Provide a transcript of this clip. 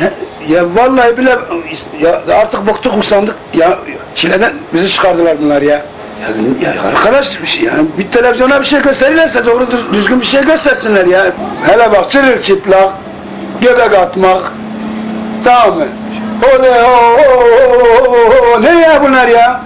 ya, ya vallahi bile ya artık bıktık usandık ya çileden bizi çıkardılar bunlar ya. Ya, ya arkadaş bir şey- yani bir televizyona bir şey gösterirlerse doğru düzgün bir şey göstersinler ya. Hele bak çırılçıplak, göbek atmak, tamam mı? Oley, o, o, o, o, o, o, ne ya bunlar ya?